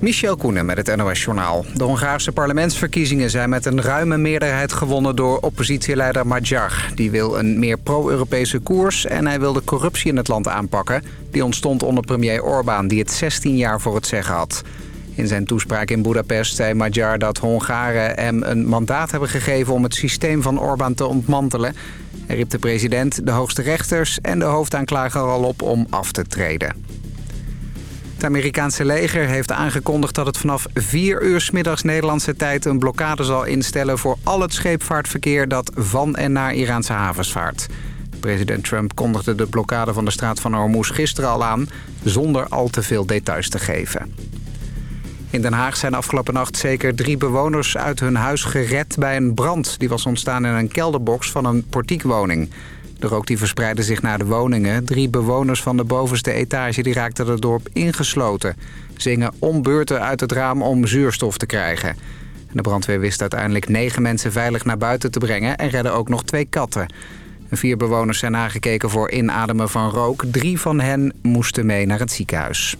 Michel Koenen met het NOS-journaal. De Hongaarse parlementsverkiezingen zijn met een ruime meerderheid gewonnen door oppositieleider Magyar. Die wil een meer pro-Europese koers en hij wil de corruptie in het land aanpakken. Die ontstond onder premier Orbán, die het 16 jaar voor het zeggen had. In zijn toespraak in Budapest zei Magyar dat Hongaren hem een mandaat hebben gegeven om het systeem van Orbán te ontmantelen. Hij riep de president, de hoogste rechters en de hoofdaanklager al op om af te treden. Het Amerikaanse leger heeft aangekondigd dat het vanaf 4 uur s middags Nederlandse tijd een blokkade zal instellen voor al het scheepvaartverkeer dat van en naar Iraanse havens vaart. President Trump kondigde de blokkade van de straat van Hormuz gisteren al aan, zonder al te veel details te geven. In Den Haag zijn afgelopen nacht zeker drie bewoners uit hun huis gered bij een brand. Die was ontstaan in een kelderbox van een portiekwoning. De rook die verspreidde zich naar de woningen. Drie bewoners van de bovenste etage die raakten het dorp ingesloten. Zingen om beurten uit het raam om zuurstof te krijgen. De brandweer wist uiteindelijk negen mensen veilig naar buiten te brengen... en redde ook nog twee katten. Vier bewoners zijn aangekeken voor inademen van rook. Drie van hen moesten mee naar het ziekenhuis.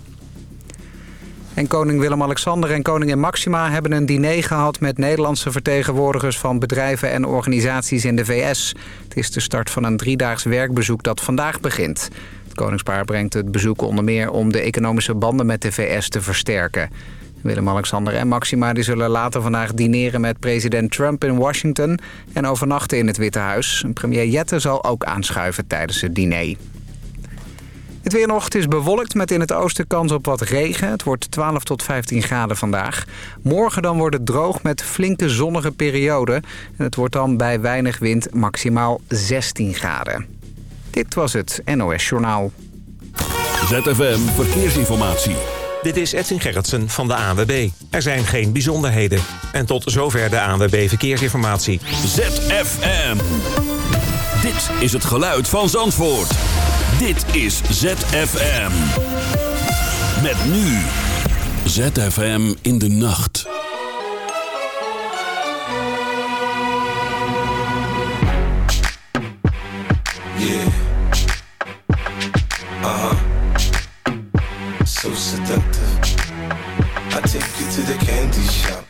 En koning Willem-Alexander en koningin Maxima hebben een diner gehad... met Nederlandse vertegenwoordigers van bedrijven en organisaties in de VS. Het is de start van een driedaags werkbezoek dat vandaag begint. Het koningspaar brengt het bezoek onder meer om de economische banden met de VS te versterken. Willem-Alexander en Maxima die zullen later vandaag dineren met president Trump in Washington... en overnachten in het Witte Huis. Premier Jette zal ook aanschuiven tijdens het diner. Het weer nog, het is bewolkt met in het oosten kans op wat regen. Het wordt 12 tot 15 graden vandaag. Morgen dan wordt het droog met flinke zonnige perioden. En het wordt dan bij weinig wind maximaal 16 graden. Dit was het NOS Journaal. ZFM Verkeersinformatie. Dit is Edwin Gerritsen van de ANWB. Er zijn geen bijzonderheden. En tot zover de ANWB Verkeersinformatie. ZFM. Dit is het geluid van Zandvoort. Dit is ZFM. Met nu. ZFM in de nacht. Yeah. Uh-huh. So seductive. I take you to the candy shop.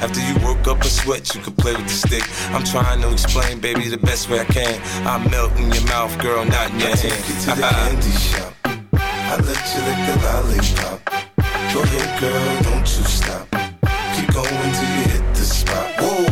After you work up a sweat, you can play with the stick. I'm trying to explain, baby, the best way I can. I melt in your mouth, girl, not in your I hand. Take you to the candy shop. I let you lick the lollipop. Go ahead, girl, don't you stop. Keep going till you hit the spot. Whoa.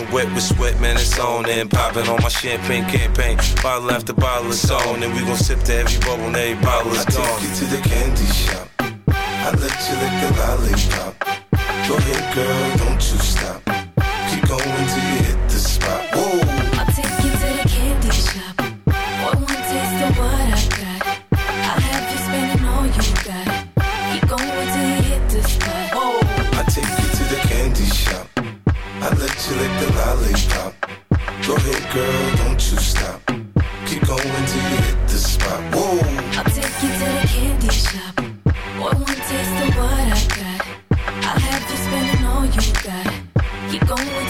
Fucking wet with sweat, man, it's on. And popping on my champagne campaign. Bottle after bottle on. And we gon' sip to every bubble and every bottle is I gone. I take you to the candy shop. I let you lick the lollipop. Go ahead, girl, don't you stop. Keep going till you hit the spot. Whoa. I take you to the candy shop. One, one taste of what I got. I'll have you spending all you got. Keep going till you hit the spot. Whoa. I take you to the candy shop. I let you lick the Go ahead, girl, don't you stop. Keep going till you hit the spot. Whoa. I'll take you to the candy shop. Boy, one taste of what I got. I'll have you spending all you got. Keep going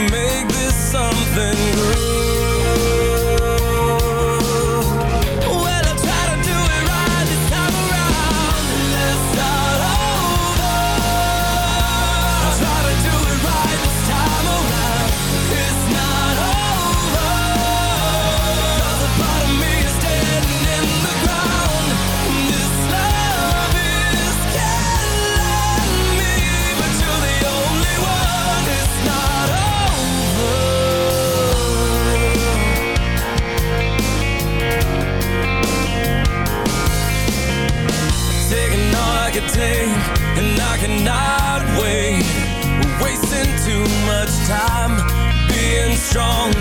cannot wait. We're wasting too much time Being strong,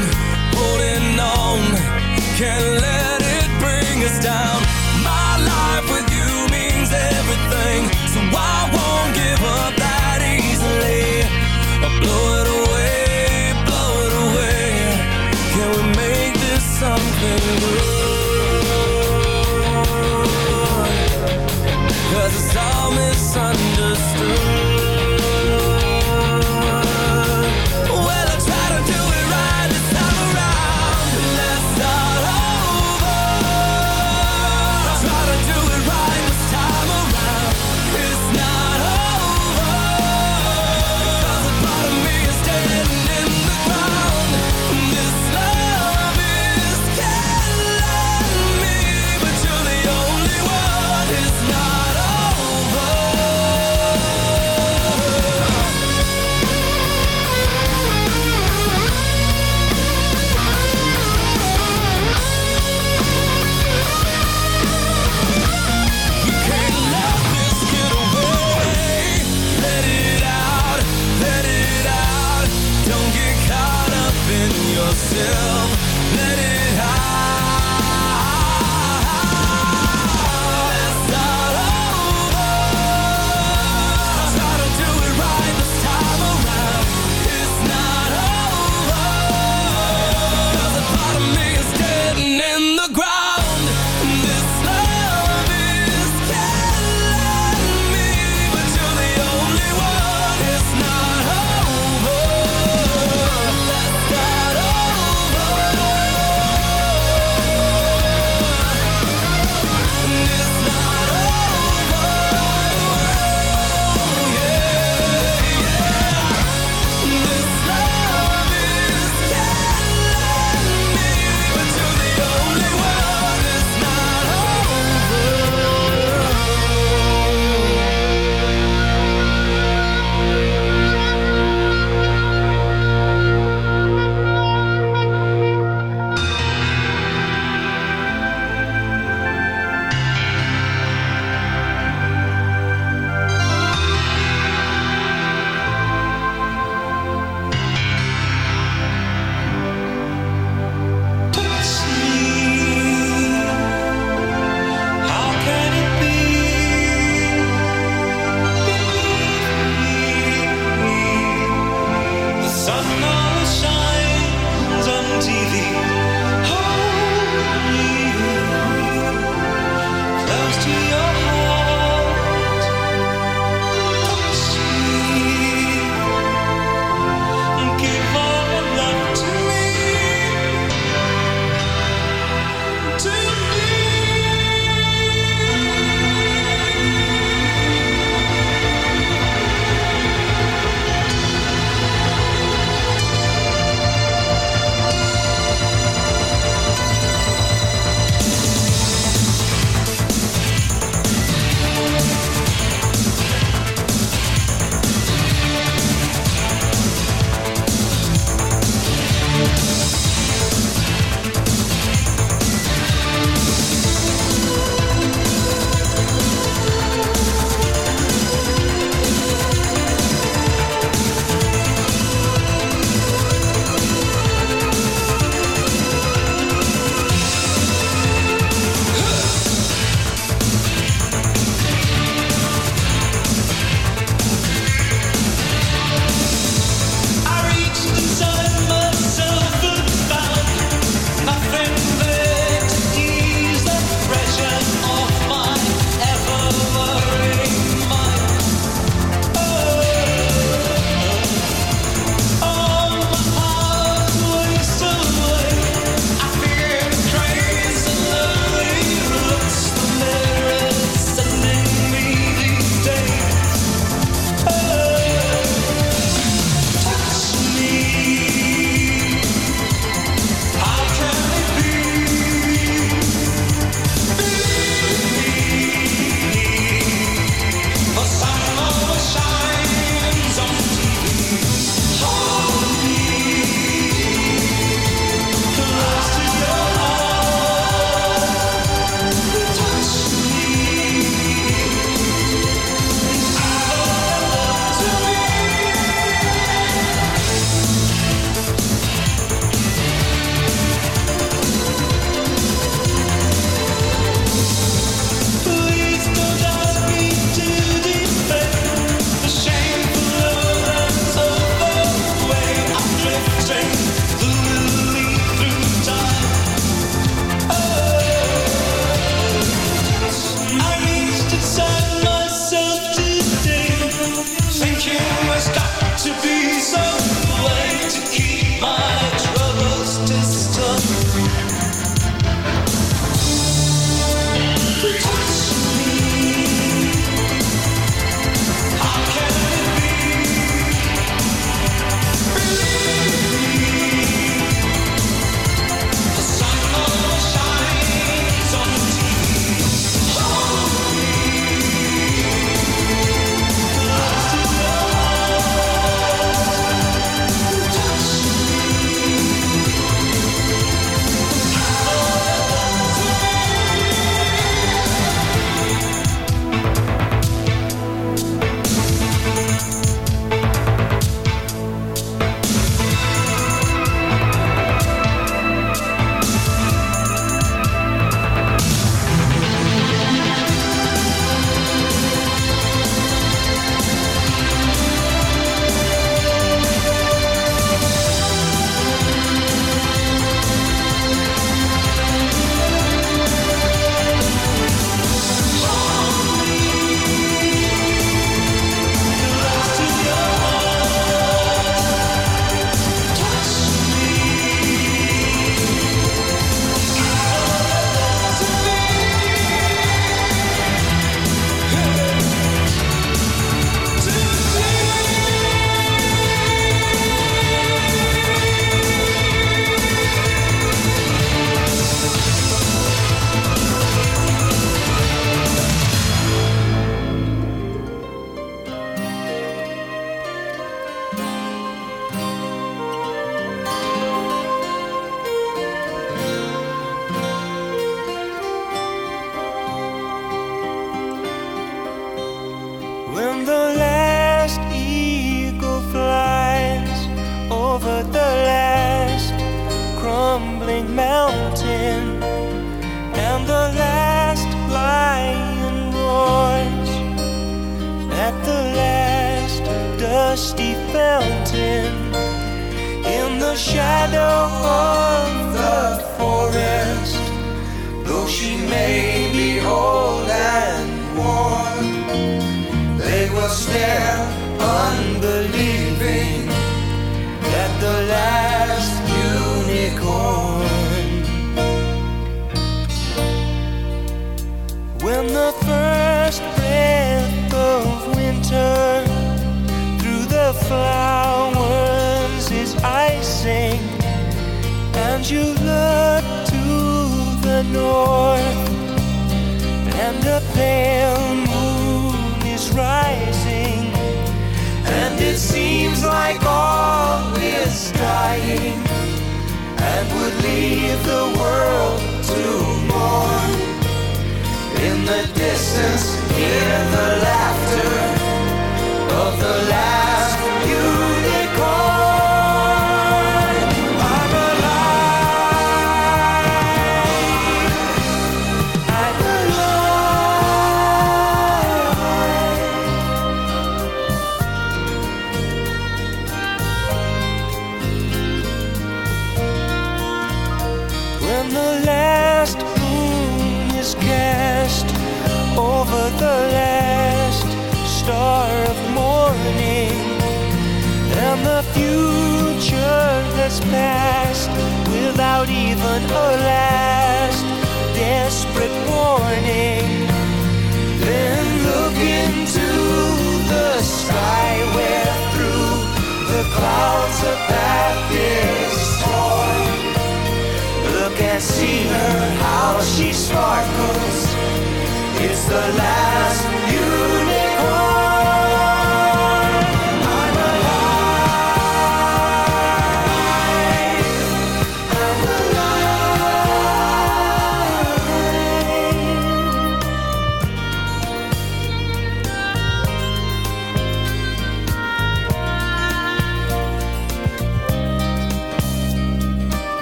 holding on. Can't let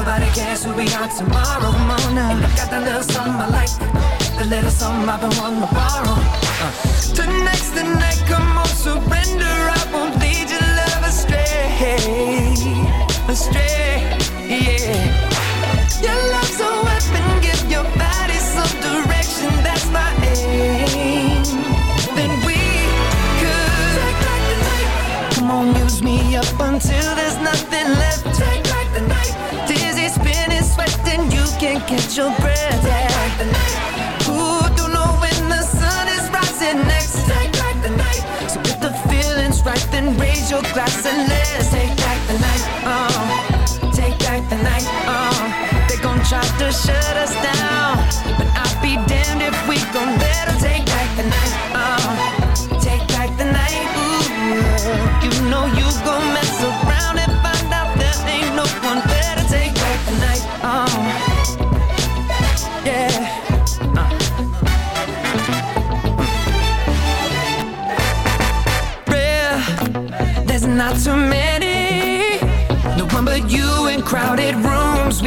Nobody cares who we are tomorrow. Come. And I got that little something I like, the little something I've been wanting to borrow. Uh. Tonight's the night, come on, surrender. I won't lead your love astray, astray, yeah. Your love's a weapon, give your body some direction. That's my aim. Then we could. Come on, use me up until there's nothing left. Can't catch your breath. Night. Ooh, don't know when the sun is rising next. Take back the night. So if the feeling's right, then raise your glass and let's take back the night. Oh, take back the night. Uh. Oh, they gon' try to shut us down,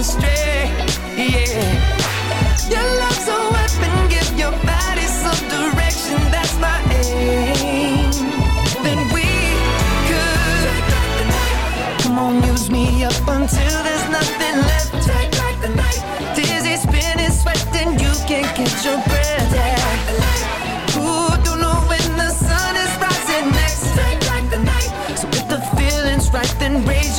Astray. Yeah. Your love's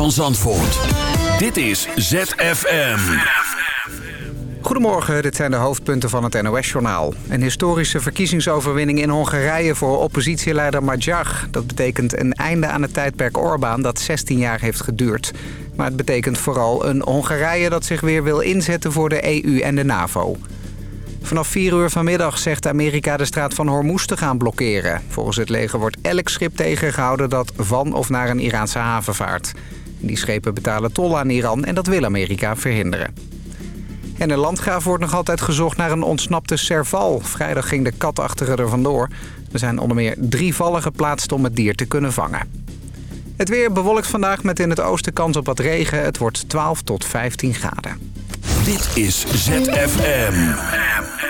van Zandvoort. Dit is ZFM. Goedemorgen, dit zijn de hoofdpunten van het NOS-journaal. Een historische verkiezingsoverwinning in Hongarije voor oppositieleider Madjar. Dat betekent een einde aan het tijdperk Orbán dat 16 jaar heeft geduurd. Maar het betekent vooral een Hongarije dat zich weer wil inzetten voor de EU en de NAVO. Vanaf 4 uur vanmiddag zegt Amerika de straat van Hormuz te gaan blokkeren. Volgens het leger wordt elk schip tegengehouden dat van of naar een Iraanse haven vaart. Die schepen betalen tol aan Iran en dat wil Amerika verhinderen. En een Landgraaf wordt nog altijd gezocht naar een ontsnapte serval. Vrijdag ging de katachtige er vandoor. Er zijn onder meer drie vallen geplaatst om het dier te kunnen vangen. Het weer bewolkt vandaag met in het oosten kans op wat regen. Het wordt 12 tot 15 graden. Dit is ZFM.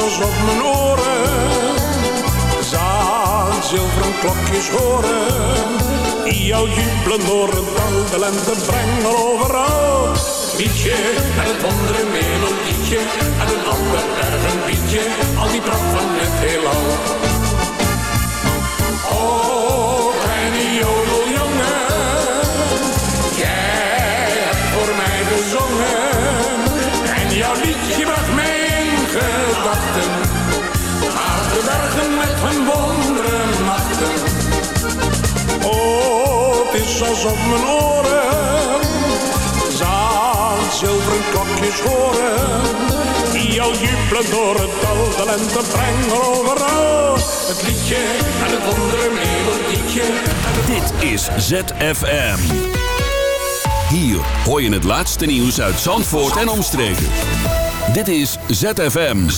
Is alsof mijn oren zaad zilveren klokjes horen. Die jou jubelen door het dal, de lente brengen overal. Liedje en het andere melodietje en een ander erg een liedje, al die pracht van het heelal. Het is alsof mijn oren zaad zilveren klokjes horen. Die jou jubelen door het dal, de lente brengen overal. Het liedje en het andere melodietje. Dit is ZFM. Hier hoor je het laatste nieuws uit Zandvoort en omstreken. Dit is ZFM.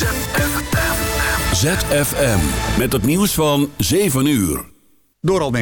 ZFM. Met het nieuws van 7 uur. Door Almere.